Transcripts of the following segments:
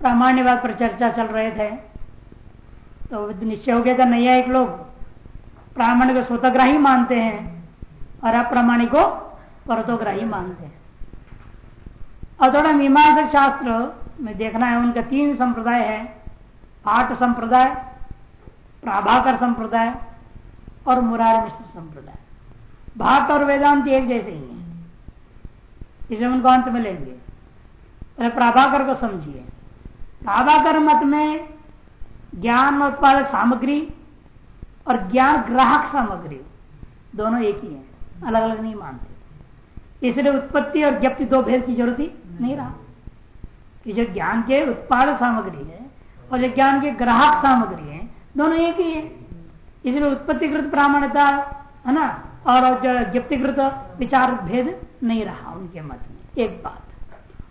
प्रामाण्यवाद पर चर्चा चल रहे थे। तो निश्चय हो गया था नैया एक लोग। प्रामाणिक को स्वतग्राही मानते हैं और अप्रामाणिक को परतोग्राही मानते हैं। और थोड़ा मीमांसक शास्त्र में देखना है, उनका तीन संप्रदाय है। पाठ संप्रदाय, प्राभाकर संप्रदाय और मुरार मिश्र संप्रदाय। भाट और वेदांत एक जैसे ही है। इसे उनको अंत में लेंगे। प्राभाकर को समझिए। प्राभाकर मत में ज्ञान उत्पादक सामग्री और ज्ञान ग्राहक सामग्री, दोनों एक ही है अलग अलग नहीं मानते। इसलिए उत्पत्ति और ज्ञप्ति दो भेद की ज़रूरत ही नहीं रहा। कि जो ज्ञान के उत्पादक सामग्री है और जो ज्ञान के ग्राहक सामग्री है, दोनों एक ही है। इसलिए उत्पत्तिकृत प्रामाण्यता है ना? और जो ज्ञप्तिकृत विचार भेद नहीं रहा उनके मत में, एक बात।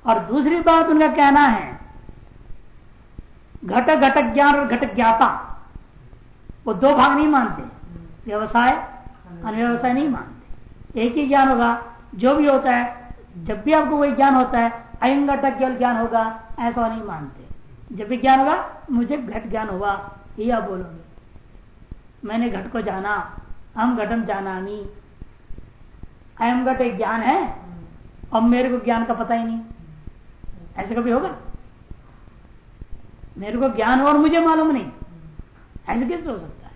और दूसरी बात उनका कहना है घट घट ज्ञान और घट ज्ञाता। वो दो भाग नहीं मानते। व्यवसाय अनव्यवसाय नहीं मानते। एक ही ज्ञान होगा, जो भी होता है, जब भी आपको वही ज्ञान होता है, अयंग घटक केवल ज्ञान होगा, ऐसा नहीं मानते। जब भी ज्ञान होगा, मुझे घट ज्ञान हुआ ये आप बोलोगे। मैंने घट को जाना हम घटम जाना नहीं अयम घट एक ज्ञान है और मेरे को ज्ञान का पता ही नहीं। ऐसे कभी होगा? मेरे को ज्ञान और मुझे मालूम नहीं। ऐसे कैसे हो सकता है?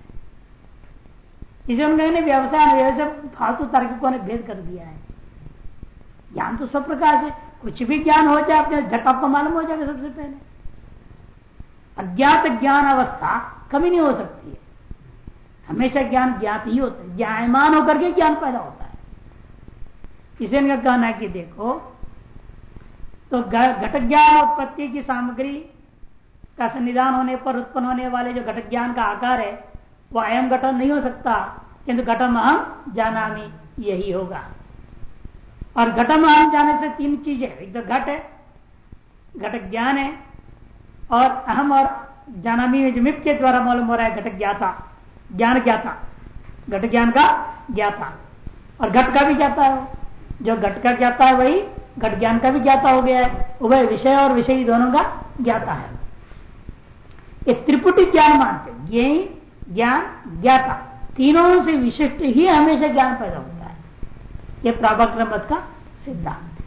इसे हम कहने व्यवसाय फालतू तार्किकों ने भेद कर दिया है। ज्ञान तो सब प्रकार से, कुछ भी ज्ञान हो जाए, अपने झट आपको मालूम हो जाएगा सबसे पहले। अज्ञात ज्ञान अवस्था कभी नहीं हो सकती है। हमेशा ज्ञान ज्ञात ही होता है ज्ञानमान होकर के ज्ञान पैदा होता है। इसे इनका कहना है कि देखो तो घट ज्ञान उत्पत्ति की सामग्री का संविधान होने पर उत्पन्न होने वाले जो घटक ज्ञान का आकार है वो अयम घटन नहीं हो सकता, किंतु घटम अहम जाना यही होगा। और घटम अहम जाने से तीन चीज़ें एक तो घट है, घटक ज्ञान है, और अहम और जानामी में जो मिप के द्वारा मालूम हो रहा है, घटक ज्ञाता, ज्ञान ज्ञाता, घट ज्ञान का ज्ञाता। और घट का भी ज्ञाता है। जो घट का ज्ञाता है वही घट ज्ञान का भी ज्ञाता हो गया है। वह विषय और विषय दोनों का ज्ञाता है। ये त्रिपुटी ज्ञान मानते ये ज्ञान, ज्ञाता। तीनों से विशिष्ट ही हमेशा ज्ञान पैदा होता है। ये प्राभाक्रम का सिद्धांत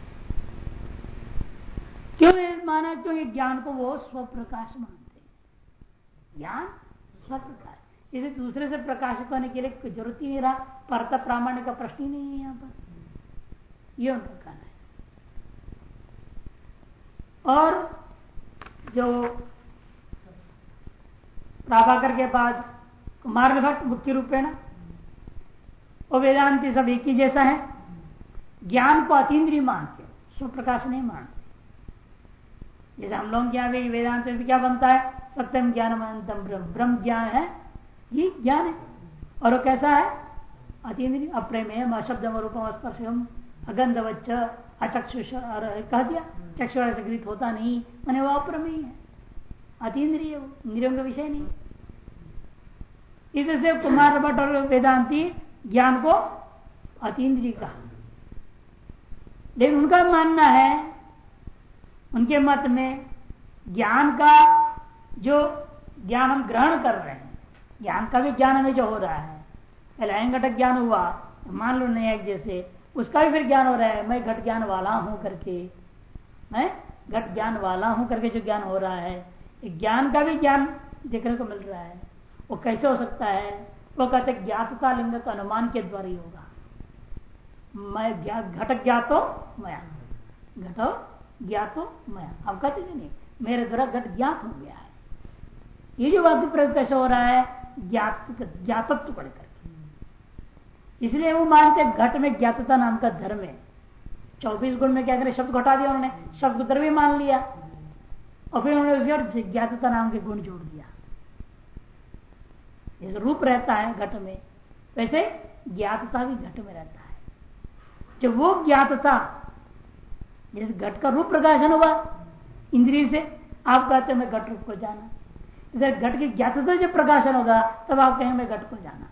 क्यों माना? क्यों ज्ञान को वो स्वप्रकाश मानते ज्ञान स्वप्रकाश। इसे दूसरे से प्रकाशित होने के लिए कोई ज़रूरत ही नहीं रहा। परत प्रामाण्य का प्रश्न ही नहीं है यहाँ पर। ये उनका कहना है। और जो प्राभाकर के बाद मार्ग भट्ट मुख्य रूप ना? वो वेदांति सब एक ही जैसा है। ज्ञान को अतीन्द्रिय मानते स्वप्रकाश नहीं मानते। जैसे हम लोग क्या वेदांत में क्या बनता है? सत्यम ज्ञान ब्रह्म। ब्रह्म ज्ञान है ये ज्ञान है। और वो कैसा है? अतीन्द्रिय अप्रेम अशब्द रूपम स्पर्शम अगंधवच्च, अचक्षुष कह दिया। चक्षु से होता नहीं, मैंने वो अप्रमेय है। अतीन्द्रिय इंद्रियों का विषय नहीं। इधर से कुमार भट्ट और वेदांति ज्ञान को अतीन्द्रिय कहा। लेकिन उनका मानना है, उनके मत में ज्ञान का जो ज्ञान हम ग्रहण कर रहे हैं, ज्ञान का भी ज्ञान हमें जो हो रहा है। पहले अहंगटक ज्ञान हुआ, मान लो नहीं जैसे, उसका भी फिर ज्ञान हो रहा है, मैं घट ज्ञान वाला हूँ करके मैं घट ज्ञान वाला हूँ करके जो ज्ञान हो रहा है ज्ञान का भी ज्ञान देखने को मिल रहा है। वो कैसे हो सकता है? वो कहते ज्ञातता लिंग का अनुमान के द्वारा ही होगा। मैं घटक ज्ञातो, मया। घटो ज्ञातो, मया। अब कहते नहीं? मेरे द्वारा घट ज्ञात हो गया है। ये जो वाक्य प्रयोग कैसे हो रहा है? ज्ञात, ज्ञातत्व पढ़ करके। इसलिए वो मानते घट में ज्ञातता नाम का धर्म है। चौबीस गुण में क्या करें? शब्द घटा दिया उन्होंने। शब्द द्रव्य मान लिया। और फिर उन्होंने उसे ज्ञातता नाम के गुण जोड़ दिया। जैसे रूप रहता है घट में, वैसे ज्ञातता भी घट में रहता है। जब वो ज्ञातता, जैसे घट का रूप प्रकाशन हुआ, इंद्रिय से, आप कहते मैं घट रूप को जाना। इधर घट की ज्ञातता जब प्रकाशन होगा, तब आप कहें, मैं घट को जाना।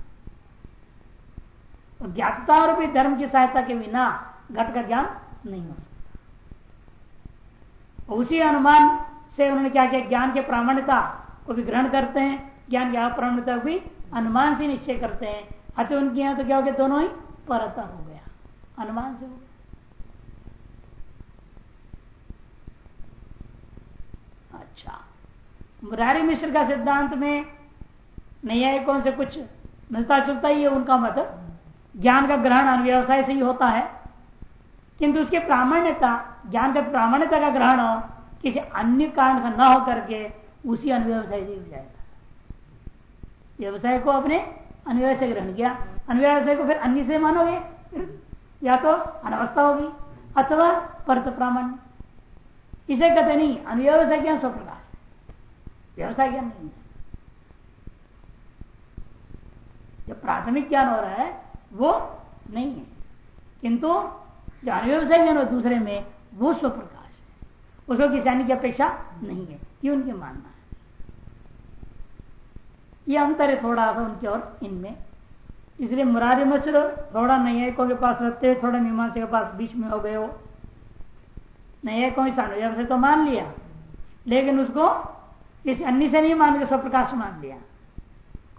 तो ज्ञातता और भी धर्म की सहायता के बिना घट का ज्ञान नहीं हो सकता। उसी अनुमान से उन्होंने क्या किया? ज्ञान के प्रामाण्यता को भी ग्रहण करते हैं। ज्ञान की अप्रामाण्यता को भी अनुमान से निश्चय करते हैं। अतः उनके यहाँ तो क्या हो गया? दोनों ही परता हो गया। अनुमान से अच्छा। मुरारी मिश्र का सिद्धांत में नया कौन से कुछ मिलता जुलता ही है, उनका मत। ज्ञान का ग्रहण व्यवसाय से ही होता है। किंतु उसके प्रामाण्यता, ज्ञान का प्रामाण्यता का ग्रहण किसी अन्य कारण से न हो करके उसी अनुव्यवसाय से हो जाएगा। व्यवसाय को अपने अनव्यवसाय ग्रहण किया, अनुव्यवसाय को फिर अन्य से मानोगे, या तो अनवस्था होगी अथवा परत प्रामाण्य इसे कहते नहीं, अनव्यवसाय ज्ञान स्वप्रकाश। व्यवसाय ज्ञान नहीं। जो प्राथमिक ज्ञान हो रहा है, वो नहीं है। किंतु जो अनुव्यवसाय ज्ञान हो दूसरे में, वो स्वप्रकाश। उसको किसी अन्य की अपेक्षा नहीं है। ये उनके मानना है। ये अंतर है थोड़ा सा उनके और इनमें। इसलिए मुरारी मिश्र थोड़ा नैयिकों के पास रहते थोड़ा मीमांसा के पास बीच में हो गए हो नैयिकों से तो मान लिया। लेकिन उसको किसी अन्य से नहीं मान के स्वप्रकाश मान लिया।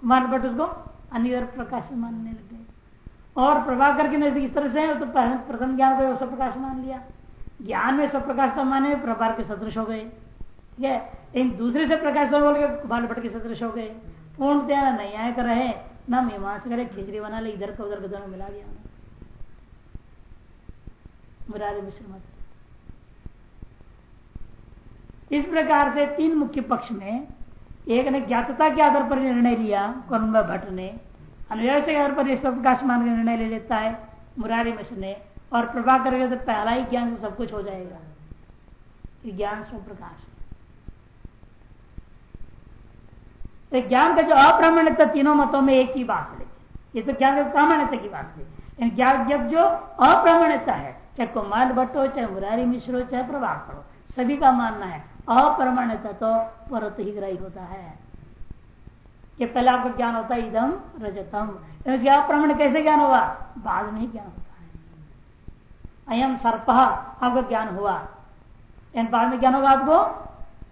कुमार भट्ट उसको अन्य प्रकाश मानने लगे। और प्रभाकर के नज़दीक इस तरह से तो प्रथम ज्ञान को स्वप्रकाश मान लिया। ज्ञान में स्वप्रकाश तो माने, प्रभार के सदृश हो गए। ठीक है? लेकिन दूसरे से प्रकाश तो बोल के भट्ट के सदृश हो गए। पूर्णतया न्याय कर रहे न मीमांस करे, खिचड़ी बना ले, इधर का उधर का दोनों मिला दिया मुरारी मिश्र मत। इस प्रकार से तीन मुख्य पक्ष में एक ने ज्ञातता के आधार पर निर्णय लिया कौन भट्ट ने। अनुव्यय के आधार पर प्रकाश मान का निर्णय ले लेता है। मुरारी मिश्र ने और प्रभा करेगा तो पहला ही ज्ञान से सब कुछ हो जाएगा। ज्ञान स्व प्रकाश तो ज्ञान का जो अप्रामाण्यता तीनों मतों में एक ही बात है। ये तो ज्ञान प्रामाण्यता की बात है। ज्ञान जब जो अप्रामाण्यता है, चाहे कुमार भट्ट हो, चाहे मुरारी मिश्र हो, चाहे प्रभाकर हो सभी का मानना है अप्रमाण्यता तो परत ही ग्रही होता है। कि पहले आपको ज्ञान होता है इदम रजतम। अप्रमाण कैसे ज्ञान होगा? बाद में ही ज्ञान होता अयम सर्प आपको ज्ञान हुआ बाद में ज्ञान होगा आपको?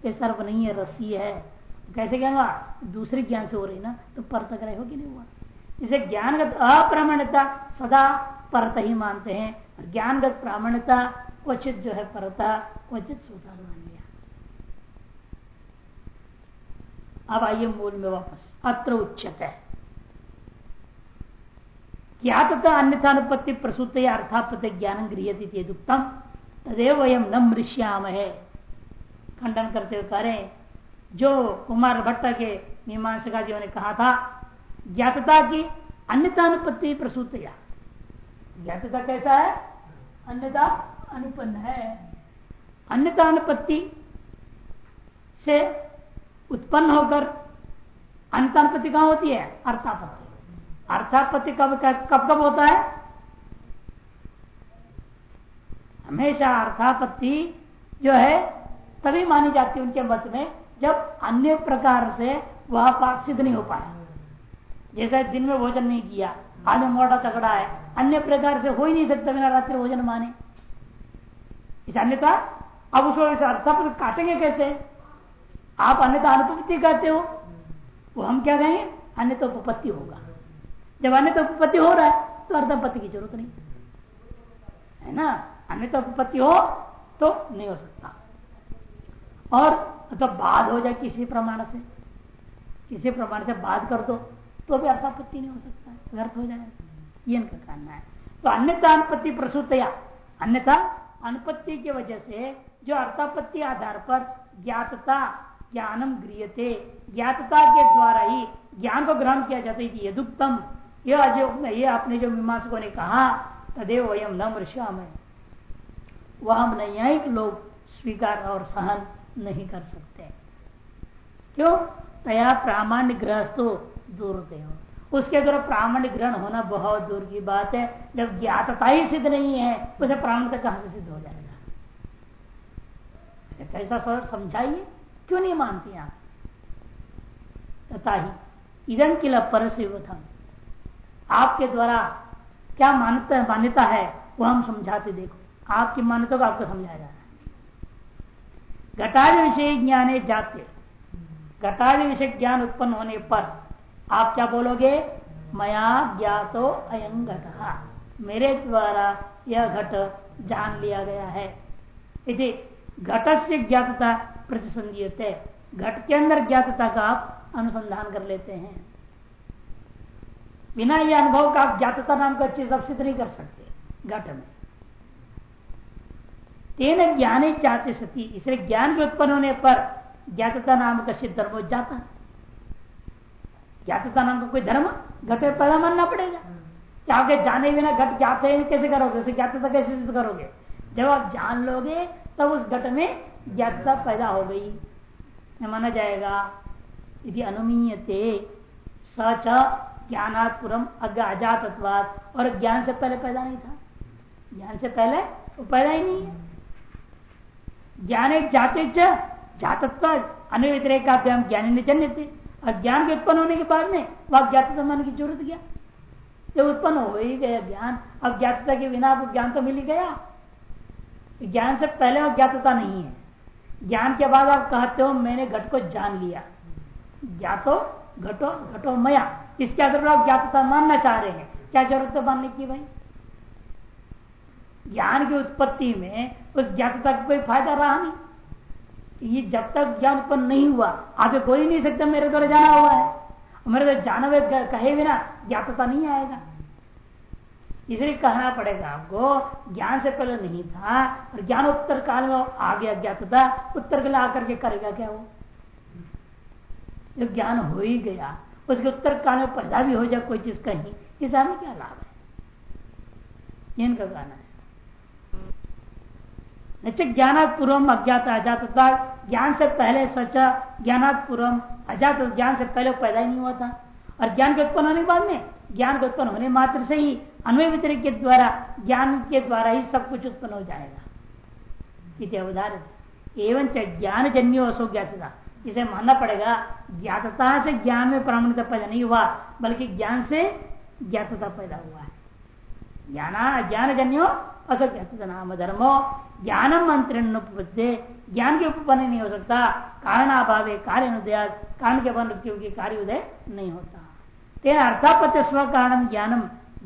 ये सर्प नहीं है, रस्सी है। कैसे ज्ञान हुआ? दूसरे ज्ञान से हो रही ना तो परत ग्रह हो कि नहीं हुआ? इसे ज्ञानगत अप्रामाण्यता सदा परत ही मानते हैं। ज्ञानगत प्रामाण्यता क्वचित जो है परता, क्वचित सूता मान लिया। अब आइए मूल में वापस। अत्र उच्चत है क्या तथा अन्यथानुपत्ति प्रसूत या अर्थापत्ति ज्ञान गृहती तदेव वयम न मृष्याम है खंडन करते हुए करें जो कुमार भट्ट के मीमांसका जी ने कहा था, ज्ञातता की अन्यता अनुपत्ति प्रसूत या ज्ञातता कैसा है? अन्यता अनुपन्न है। अन्यता अनुपत्ति से उत्पन्न होकर अंतानुपत्ति कहाँ होती है? अर्थापत्ति। अर्थापत्ति कब कब कब होता है? हमेशा अर्थापत्ति जो है, तभी मानी जाती है उनके मत में, जब अन्य प्रकार से वह पाठ सिद्ध नहीं हो पाया। जैसे दिन में भोजन नहीं किया आलू मोटा तगड़ा है, अन्य प्रकार से हो ही नहीं सकता बिना रात्रि भोजन माने। इस अन्यता अब उसको इस अर्थ काटेंगे कैसे? आप अन्यता अनुपत्ति कहते हो, वो हम क्या कहेंगे अन्य तो उपपत्ति होगा। जब अन्य तो उपपत्ति हो रहा है तो अर्धपत्ति की ज़रूरत नहीं। है ना? अन्य तो उपपत्ति हो तो नहीं हो सकता। और तो बाद हो जाए किसी प्रमाण से, किसी प्रमाण से बात कर दो तो भी अर्थापत्ति नहीं हो सकता है, व्यर्थ हो जाएगा। ये इनका कहना है। तो अन्यथा अनुपत्ति प्रसूतया, अन्यथा अनुपत्ति की वजह से जो अर्थापत्ति आधार पर ज्ञातता, ज्ञानम गृहते ज्ञातता के द्वारा ही ज्ञान को ग्रहण किया जाता है यदुक्तम। यह जो ये आपने जो मीमांसकों ने कहा, तदेव वयम न मृष्याम वह हम नैयायिक लोग स्वीकार और सहन नहीं कर सकते। क्यों? तया प्रामाण्य तो दूर हो उसके द्वारा प्रामाण्य ग्रहण होना बहुत दूर की बात है। जब ज्ञातता ही सिद्ध नहीं है, उसे प्रामाण्य कहाँ से सिद्ध हो जाएगा? कैसा सर, समझाइए। क्यों नहीं मानती आप? तथा ही इधन किला पर से आपके द्वारा क्या मान्यता मान्यता है, वो हम समझाते देखो। आपकी मान्यता को आपको समझाया जा रहा है। घटादि विषय ज्ञान जाते। घटादि विषय ज्ञान उत्पन्न होने पर आप क्या बोलोगे? मया ज्ञातो अयं घट। मेरे द्वारा यह घट जान लिया गया है। यदि घट से ज्ञातता प्रतिसंधीयते। घट के अंदर ज्ञातता का आप अनुसंधान कर लेते हैं। बिना ये अनुभव का आप ज्ञातता नाम का चीज़ अब सिद्ध नहीं कर सकते, घट में। तेन ज्ञाने जाते सती, इसलिए ज्ञान के उत्पन्न होने पर ज्ञातता नाम का सिद्ध धर्म जाता। है ज्ञातता नाम का कोई धर्म घट पैदा मानना पड़ेगा। क्या आगे जाने बिना घट ज्ञाते कैसे करोगे, उसे ज्ञातता कैसे सिद्ध करोगे? जब आप जान लोगे, तब उस घट में ज्ञातता पैदा हो गई। माना जाएगा यदि अनुमीयते सच ज्ञानात्पुरम अजातत्वाद और ज्ञान से पहले पैदा नहीं था। ज्ञान से पहले वो पैदा ही नहीं है। ज्ञान एक जाते जातत्व। अन्य व्यतिरेक का ज्ञान जन्य थे। और ज्ञान के उत्पन्न होने के बाद में वह ज्ञातता मानने की ज़रूरत क्या? जब उत्पन्न हो ही गया ज्ञान अब ज्ञातता के बिना आपको ज्ञान तो मिल ही गया। ज्ञान से पहले अज्ञातता नहीं है। ज्ञान के बाद आप कहते हो, मैंने घट को जान लिया। ज्ञातो घटो घटो मया। इसके आधार पर आप ज्ञातता मानना चाह रहे हैं। क्या ज़रूरत है मानने की भाई? ज्ञान की उत्पत्ति में उस ज्ञातता का कोई फ़ायदा रहा नहीं। ये जब तक ज्ञान उत्पन्न नहीं हुआ आप कोई नहीं सकता, मेरे द्वारा जाना हुआ है। मेरे द्वारा जाना हुए कहे बिना ज्ञातता नहीं आएगा। इसलिए कहना पड़ेगा आपको, ज्ञान से पहले नहीं था, और ज्ञान उत्तर काल में आ गया ज्ञातता उत्तर काल आकर के करेगा क्या वो? जो ज्ञान हो ही गया उसके उत्तर काल में पैदा भी हो जाए कोई चीज़ कहीं इस हमें क्या लाभ है? इनका कहना है। ज्ञान पूर्वम अज्ञात अजातता ज्ञान से पहले सचा ज्ञानात पूर्वम अजात ज्ञान से पहले पैदा ही नहीं हुआ था। और ज्ञान के उत्पन्न होने के बाद में, ज्ञान के उत्पन्न होने मात्र से ही अन्वय व्यतिरिक के द्वारा, ज्ञान के द्वारा ही सब कुछ उत्पन्न हो जाएगा। अवधारित एवं ज्ञान जन्य असो ज्ञातता। इसे मानना पड़ेगा, ज्ञातता से ज्ञान में प्रामाणिकता पैदा नहीं हुआ, बल्कि ज्ञान से ज्ञातता पैदा हुआ है। ज्ञान ज्ञान जन्यो असो ज्ञातता नाम धर्मो, ज्ञानम मंत्रण ज्ञान के उपन्न नहीं हो सकता कारण अभाव कार्य अनुदय कारण के बन क्योंकि कार्य उदय नहीं होता। तेना अर्थापत्य स्व कारण ज्ञानम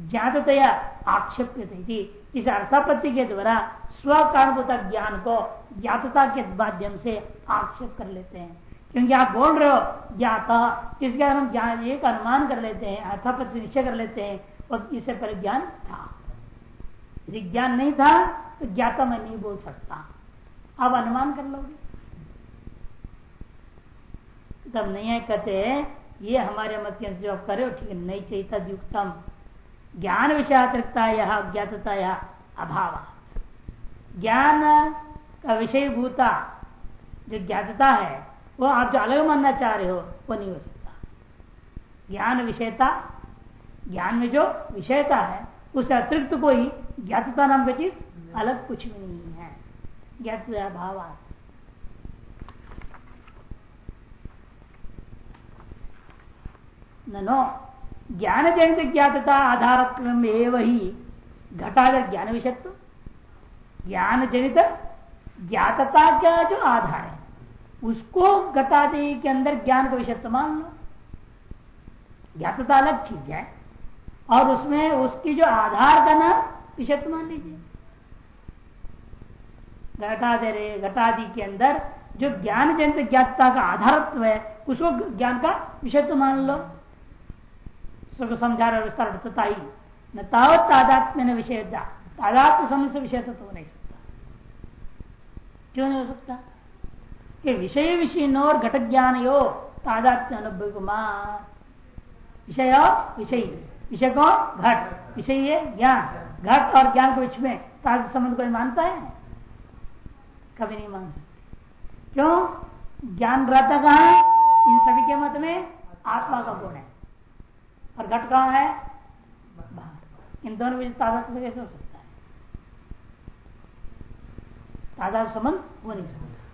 ज्ञातया आक्षेप्य थी इस अर्थापत्ति के द्वारा स्व कारणभूत ज्ञान को ज्ञातता के माध्यम से आक्षेप कर लेते हैं। क्योंकि आप बोल रहे हो, ज्ञाता, इसके हम ज्ञान, एक अनुमान कर लेते हैं अर्थापत्ति निश्चय कर लेते हैं, और इससे पहले ज्ञान था। यदि ज्ञान नहीं था तो ज्ञाता मैं नहीं बोल सकता। आप अनुमान कर लोगे? तब नहीं है कहते ये हमारे मत के जो आप करे ठीक है नहीं चाहिए युक्तम ज्ञान विषयातिरिक्ता यह ज्ञातता यह अभाव। ज्ञान का विषय भूता जो ज्ञातता है वो आप जो अलग मानना चाह रहे हो, वो नहीं हो सकता। ज्ञान विषयता, ज्ञान में जो विषयता है, उस अतिरिक्त कोई ज्ञातता नाम की चीज़ अलग कुछ भी नहीं है। ज्ञात भाव नो ज्ञान जनित ज्ञातता आधार ही घटा ज्ञान विषयत्व। ज्ञान जनित ज्ञातता का जो आधार है। उसको घटादि के अंदर ज्ञान का विषय मान लो। ज्ञातता अलग चीज़ है। और उसमें उसकी जो आधार का नाम विषय मान लीजिए। घटाधे घटादि के अंदर जो ज्ञान जनित ज्ञातता का आधारत्व है, उसको ज्ञान का विषय मान लो। सुख समझा रहे विस्तार ही, न तावत तादात्म्य विषय तादात्म समझ से विषय तो नहीं सकता। क्यों नहीं हो सकता? कि विषय विषय और घट ज्ञान यो तादात्म्य अनुभव विषय विषय। विषय को घट। विषय ज्ञान। घट और ज्ञान के बीच में ताद संबंध कोई मानता है? कभी नहीं मान सकते। क्यों? ज्ञान रहता कहा इन सभी के मत में आत्मा का गुण है। और घट कहा है? इन दोनों में तादात कैसे हो सकता है? तादात संबंध हो नहीं सकता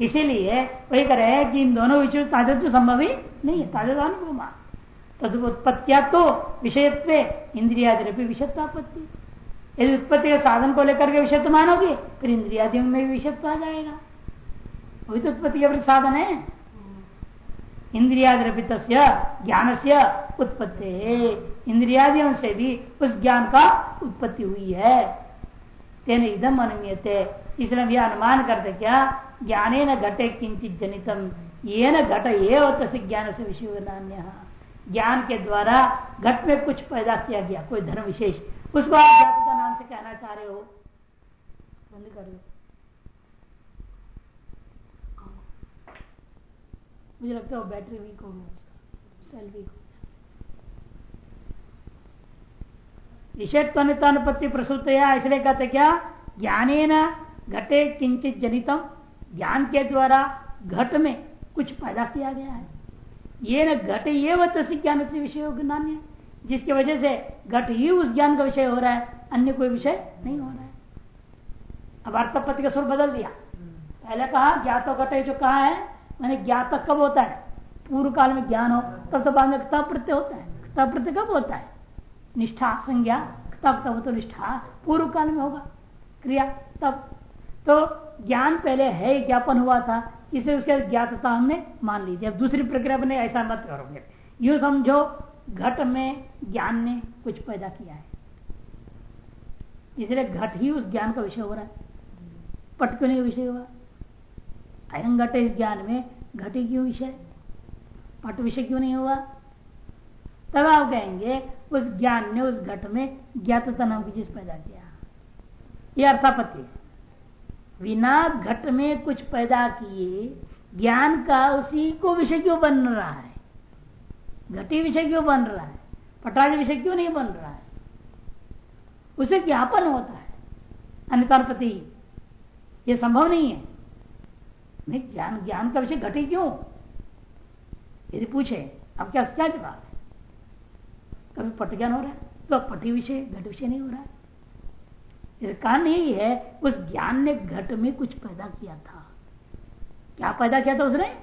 इसीलिए वही कह रहे हैं कि इन दोनों विषयों तादत तो संभव ही नहीं है तादत अनुभव मान। तद उत्पत्तिया तो विषयत्व इंद्रियादि विषयत्वापत्ति यदि उत्पत्ति के साधन को लेकर के विषयत्व मानोगे, फिर इंद्रियादि में भी विषयत्व आ जाएगा। वही तो उत्पत्ति के प्रति साधन है। इंद्रियाद्रपित ज्ञान से उत्पत्ति। इंद्रियादियों से भी उस ज्ञान का उत्पत्ति हुई है। तेन इदम अनुमीयते। इसलिए अनुमान करते क्या ज्ञाने घटे किंचित जनितम ये न घट ये ज्ञान से विषय नान्य। ज्ञान के द्वारा घट में कुछ पैदा किया गया, कोई धर्म विशेष। उसको आप जाति का नाम से कहना चाह रहे हो? बंद कर लो मुझे लगता है बैटरी वीक हो गया सेल वीक हो विषयत्वनुपत्ति प्रसूत इसलिए कहते क्या? ज्ञाने न घटे किंचित जनितम ज्ञान के द्वारा घट में कुछ पैदा किया गया है। ये न घटे ये वह ज्ञान से विषय ज्ञान जिसकी वजह से घट ही उस ज्ञान का विषय हो रहा है, अन्य कोई विषय नहीं हो रहा है। अब अर्थपति का स्वर बदल दिया। पहले कहा, ज्ञात घट जो कहा है, मैंने ज्ञात कब होता है? पूर्व काल में ज्ञान हो, तब तो बाद में तब प्रत्यय होता है। तब प्रत्यय कब होता है? निष्ठा संज्ञा तब तब तो निष्ठा पूर्व काल में होगा। क्रिया, तब। तो ज्ञान पहले है, ज्ञापन हुआ था, इसे उसके ज्ञातता हमने मान लीजिए अब दूसरी प्रक्रिया बने, ऐसा मत करोगे। यू समझो, घट में ज्ञान ने कुछ पैदा किया है। इसलिए घट ही उस ज्ञान का विषय हो रहा है। पट क्यों नहीं विषय हुआ। अयम घट इस ज्ञान में, घट ही क्यों विषय? पट विषय क्यों नहीं हुआ? तब आप कहेंगे, उस ज्ञान ने उस घट में ज्ञातता नाम की चीज़ पैदा किया। यह अर्थापत्ति बिना घट में कुछ पैदा किए, ज्ञान का उसी को विषय क्यों बन रहा है? घटी विषय क्यों बन रहा है? पटाज विषय क्यों नहीं बन रहा है? उसे ज्ञापन होता है अन्यतापति यह संभव नहीं है। नहीं, ज्ञान ज्ञान का विषय घटे क्यों? यदि पूछे, अब क्या क्या जवाब है? कभी पट ज्ञान हो रहा है? तो पटी विषय, घट विषय नहीं हो रहा है। कारण यही है, उस ज्ञान ने घट में कुछ पैदा किया था। क्या पैदा किया था उसने?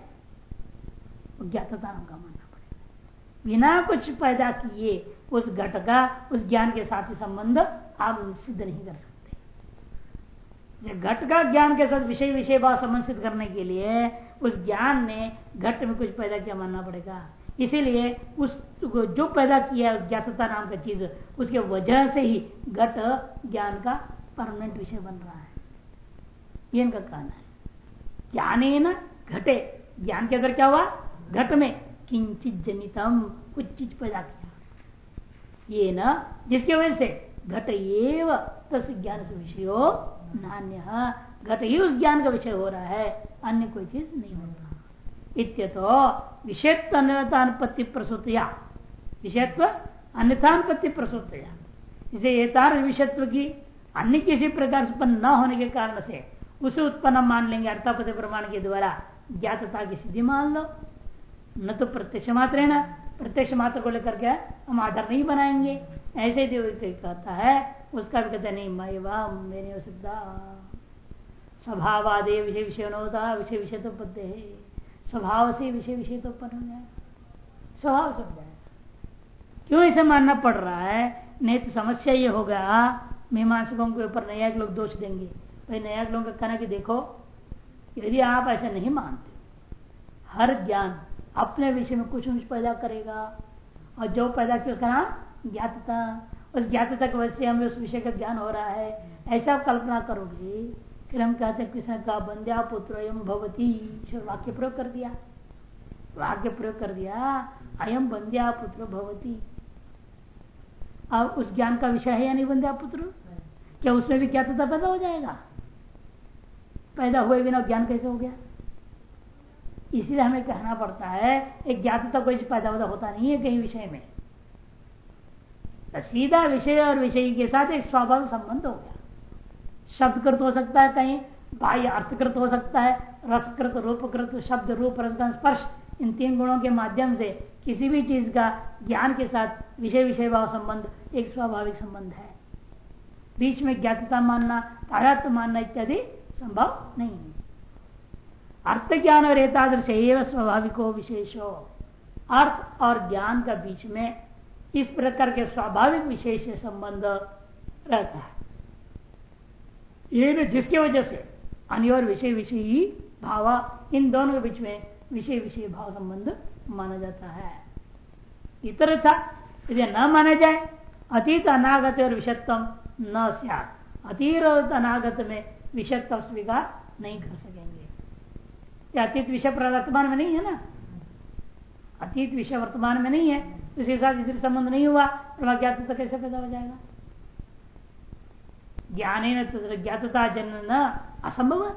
ज्ञातता का मानना पड़ेगा। बिना कुछ पैदा किए उस घट का, उस ज्ञान के साथ ही संबंध आप सिद्ध नहीं कर सकते। घट का ज्ञान के साथ विषय विषय भाव समन्वित करने के लिए उस ज्ञान ने घट में कुछ पैदा किया मानना पड़ेगा। इसीलिए उस जो पैदा किया ज्ञातता नाम का चीज़, उसके वजह से ही घट ज्ञान का परमानेंट विषय बन रहा है। ये इनका कहना है। ज्ञाने न घटे। ज्ञान के अंदर क्या हुआ? घट में किंचित जनितम कुछ चीज़ पैदा किया। ये न, जिसकी वजह से घट एव तस् ज्ञान से विषय हो नान्य। घट ही उस ज्ञान का विषय हो रहा है, अन्य कोई चीज़ नहीं होता। इत्यतो विषयत्व अन्यतानुपत्ति प्रसूतया विषयत्व अन्यथानुपत्ति प्रसूतया इसे एतार विषयत्व की अन्य किसी प्रकार से उत्पन्न न होने के कारण से उसे उत्पन्न मान लेंगे अर्थापति प्रमाण के द्वारा ज्ञातता की सिद्धि मान लो। न तो प्रत्यक्ष मात्र है ना, प्रत्यक्ष मात्र को लेकर के हम आधार नहीं बनाएँगे। ऐसे जो कहता है, उसका भी कहते नहीं, मैं वाह मेरे सकता। स्वभावादे विषय विषय होता विषय विषय तो पद्य है स्वभाव से विषय विषय तो उत्पन्न हो जाएगा। स्वभाव से जाएगा। क्यों इसे मानना पड़ रहा है? नहीं तो समस्या ये होगा, मीमांसकों के ऊपर नया लोग दोष देंगे। भाई नया लोगों का कहना कि देखो, यदि आप ऐसा नहीं मानते, हर ज्ञान अपने विषय में कुछ कुछ पैदा करेगा। और जो पैदा किया उसका नाम ज्ञातता। उस ज्ञातता की वजह से हमें उस विषय का ज्ञान हो रहा है। ऐसा कल्पना करोगे फिर हम कहते हैं कृष्ण का बंध्या पुत्र एवं भवती वाक्य प्रयोग कर दिया। वाक्य प्रयोग कर दिया अयम बंध्या पुत्र भवती अब उस ज्ञान का विषय है या नहीं बंध्या पुत्र? क्या उसमें भी क्या तथा पैदा हो जाएगा? पैदा हुए बिना ज्ञान कैसे हो गया? इसलिए हमें कहना पड़ता है एक ज्ञातता कोई पैदा वैदा होता नहीं है कहीं विषय में। सीधा विषय और विषय के साथ एक स्वाभाविक संबंध हो गया। शब्दकृत हो सकता है कहीं, बाह्य अर्थकृत हो सकता है, रसकृत, रूपकृत शब्द रूप रस स्पर्श, इन तीन गुणों के माध्यम से किसी भी चीज़ का ज्ञान के साथ विषय विषय भाव संबंध, एक स्वाभाविक संबंध है। बीच में ज्ञातता मानना तारात्व मानना इत्यादि संभव नहीं है। अर्थ ज्ञान और एवं स्वाभाविको विशेषो। अर्थ और ज्ञान का बीच में इस प्रकार के स्वाभाविक विशेष संबंध रहता है। ये भी जिसकी वजह से? और विषय विषय ही भावा। इन दोनों के बीच में विषय विषय, भाव संबंध माना जाता है। इतर था, यदि न माना जाए, अतीत अनागत और विषत्व न अतीत अनागत में विषत्व स्वीकार नहीं कर सकेंगे। अतीत विषय वर्तमान में नहीं है ना? अतीत विषय वर्तमान में नहीं है इसके साथ इधर संबंध नहीं हुआ प्रभाज्ञात तो कैसे पैदा हो जाएगा? ज्ञान ज्ञातता जन्म न असंभव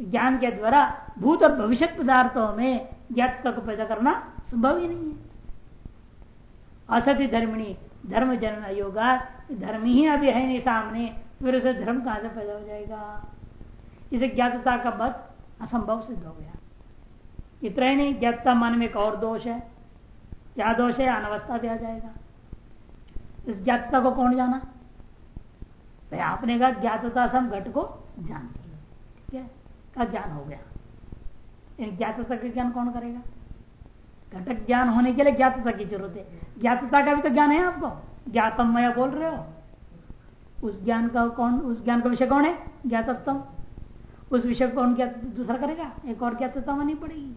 ज्ञान के द्वारा भूत और भविष्य पदार्थों में ज्ञात को पैदा करना संभव ही नहीं है। असत्य धर्मिणी, धर्म जन्म योगा, धर्म ही अभी है नहीं सामने, फिर उसे धर्म कहाँ से पैदा हो जाएगा? इसे ज्ञातता का बस असंभव सिद्ध हो गया। इतना ही नहीं, ज्ञातता मन में एक और दोष है। क्या दोष है? अनवस्था भी आ जाएगा। इस ज्ञातता को कौन जाना? तो आपने कहा ज्ञातता से हम घट को जानते हैं ठीक है? का ज्ञान हो गया। इन ज्ञातता का ज्ञान कौन करेगा? घटक ज्ञान होने के लिए ज्ञातता की ज़रूरत है। ज्ञातता का भी तो ज्ञान है आपको। ज्ञातम मैं बोल रहे हो। उस ज्ञान का कौन, उस ज्ञान का विषय कौन है? ज्ञातत्व। उस विषय को कौन दूसरा करेगा? एक और ज्ञातता मानी पड़ेगी।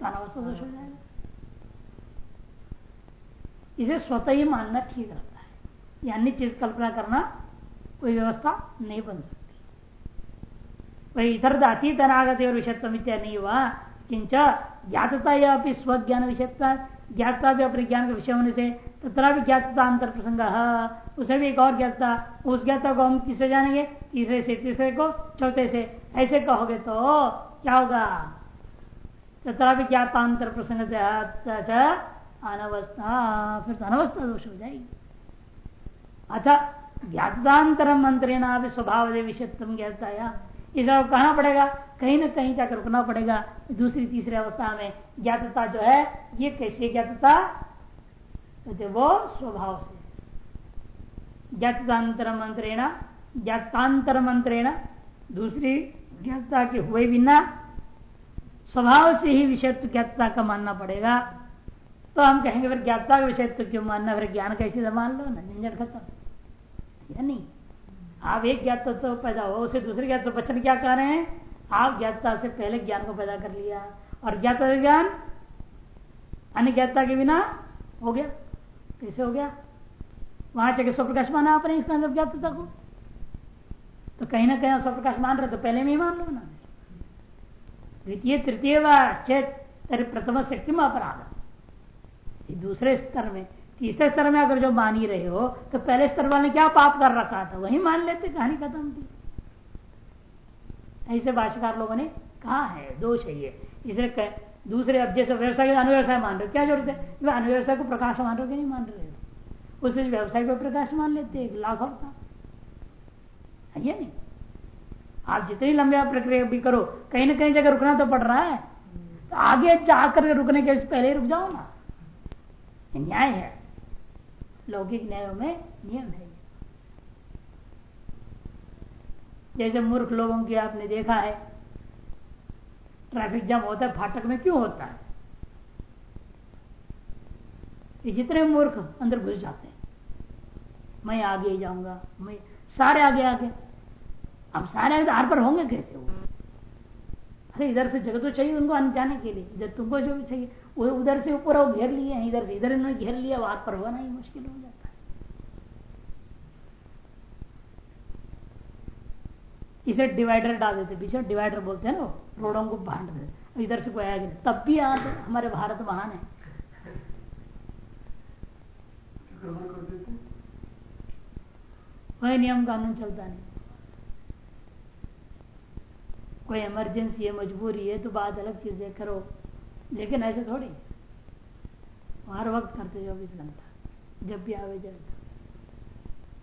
तो अनावस्था दोष हो जाएगा। इसे स्वतः ही मानना ठीक रहता है। या अन्य चीज़ कल्पना करना कोई व्यवस्था नहीं बन सकती। वही इधर अतीत अनागत और विषयत्व नहीं हुआ। किंच ज्ञातता या अपनी स्वज्ञान विषयता, ज्ञातता भी अपने ज्ञान का विषय होने से, तथा भी ज्ञातता अंतर प्रसंग उसे भी एक और ज्ञातता, उस ज्ञाता को हम किससे जानेंगे? तीसरे से, तीसरे को चौथे से। ऐसे कहोगे तो क्या होगा? तथा भी ज्ञाता अंतर प्रसंग से अनवस्था, फिर तो अनवस्था दोष हो जाएगी। अच्छा ज्ञातांतर मंत्रेणा भी स्वभाव विषयत्म ज्ञाता इसे कहना पड़ेगा, कहीं ना कहीं जाकर रुकना पड़ेगा, दूसरी, तीसरी अवस्था में ज्ञातता जो है, ये कैसे ज्ञातता? कहते वो स्वभाव से। ज्ञातांतर मंत्रेण ज्ञातांतर मंत्रेण दूसरी ज्ञातता के हुए बिना स्वभाव से ही विषयत्व ज्ञातता का मानना पड़ेगा। तो हम कहेंगे, फिर ज्ञातता का विषयत्व क्यों मानना? फिर ज्ञान कैसे मान लो? ना झंझट खत्म। या नहीं। आप एक ज्ञात तो पैदा हो उसे दूसरे ज्ञात बच्चन क्या कह रहे हैं? आप ज्ञातता से पहले ज्ञान को पैदा कर लिया। और ज्ञात ज्ञान अन्य ज्ञातता के बिना हो गया। कैसे हो गया? वहाँ चके स्वप्रकाश माना आपने इसका अंदर ज्ञातता को। तो कहीं ना कहीं स्वप्रकाश मान रहे तो पहले में ही मान लो ना। द्वितीय, तृतीय व प्रथम शक्ति में अपराध दूसरे स्तर में तीसरे स्तर में अगर जो मान ही रहे हो तो पहले स्तर वाले क्या पाप कर रखा था? वही मान लेते, कहानी खत्म थी। ऐसे भाष्यकार लोगों ने कहा है, दोष है ये। इसलिए दूसरे अब जैसे व्यवसाय अनुव्यवसाय मान रहे क्या ज़रूरत है? अनुव्यवसाय को प्रकाश मान रहे हो नहीं मान रहे हो? उस व्यवसाय को प्रकाश मान लेते लाभ होता है नहीं? आप जितनी लंबी प्रक्रिया भी करो, कहीं ना कहीं जगह रुकना तो पड़ रहा है। तो आगे जाकर रुकने के पहले रुक जाओ ना। न्याय है। लौकिक न्यायों में नियम है जैसे मूर्ख लोगों की आपने देखा है ट्रैफ़िक जाम होता है, फाटक में क्यों होता है? ये जितने मूर्ख अंदर घुस जाते हैं। मैं आगे जाऊँगा, मैं सारे आगे आगे। अब सारे आधार पर होंगे कैसे वो? अरे इधर से जगह तो चाहिए उनको जाने के लिए। इधर तुमको जो भी चाहिए। वो उधर से ऊपर वो घेर लिए हैं। इधर से इधर इन्होंने घेर लिया वहाँ पर होना ही मुश्किल हो जाता है। इसे डिवाइडर डाल देते। पीछे डिवाइडर बोलते हैं ना रोडों को बांट देते। इधर से कोई आया तब भी यहाँ हमारे भारत महान है। कोई नियम कानून चलता नहीं। कोई इमरजेंसी है, मजबूरी है तो बात अलग चीज़ है, करो। लेकिन ऐसे थोड़ी हर वक्त करते चौबीस घंटा, जब भी आवे जाए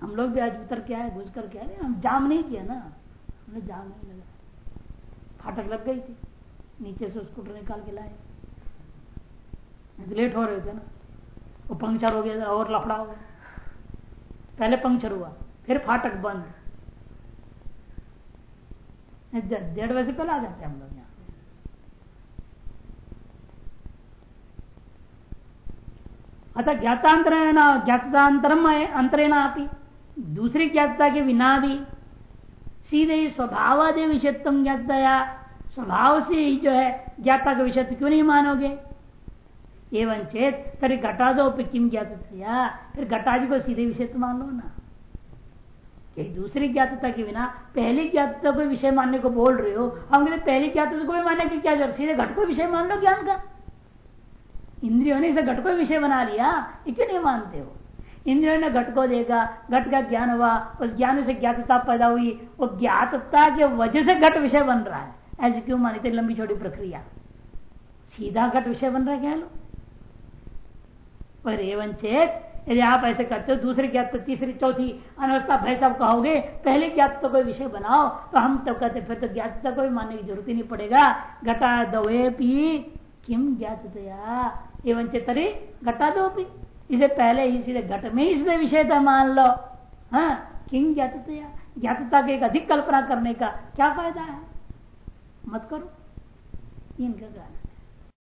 हम लोग भी आज उतर के आए, घुस कर के आए, हम जाम नहीं किया ना। हमने जाम नहीं लगा। फाटक लग गई थी, नीचे से स्कूटर निकाल के लाए। लेट हो रहे थे ना। वो पंक्चर हो गया, और लफड़ा हो गया। पहले पंक्चर हुआ, फिर फाटक बंद। डेढ़ बजे पहले आ जाते हैं हम लोग यहाँ। अतः ज्ञातांतरण, ज्ञातांतरम अंतरेण आप दूसरी ज्ञातता के बिना भी सीधे स्वभावादि विषयत्म ज्ञातया। स्वभाव से ही जो है, ज्ञाता का विषय क्यों नहीं मानोगे? एवं चेत तरी घटा दो किम ज्ञात फिर घटादि को सीधे विषय मान लो ना। कि दूसरी ज्ञातता के बिना पहली ज्ञातता को विषय मानने को बोल रहे हो, हम कहते पहली ज्ञातता को भी मानने की क्या ज़रूरत? सीधे घट को विषय मान लो ज्ञान का। इंद्रियों ने इसे घट को विषय बना लिया, ये क्यों नहीं मानते हो? इंद्रियों ने घट को देखा, घट का ज्ञान हुआ, उस ज्ञान से ज्ञातता पैदा हुई, वो ज्ञातता के वजह से घट विषय बन रहा है। ऐसे क्यों मानी? थी लंबी छोटी प्रक्रिया। सीधा घट विषय बन रहा है क्या लो? पर एवं चेत यदि आप ऐसे करते हो, दूसरी ज्ञात तीसरी, चौथी, अनवस्था भय सब कहोगे, पहले ज्ञात तो कोई विषय बनाओ तो हम तब कहते फिर तो ज्ञातता को भी मानने की ज़रूरत ही नहीं पड़ेगा। घटा दवे पी, किम ज्ञात एवं चेतरी, घटा दो पी। इसे पहले ही सीधे घट में ही इसने विषयता मान लो। हाँ किम ज्ञातया ज्ञातता के एक अधिक कल्पना करने का क्या फ़ायदा है? मत करो। इनका कहना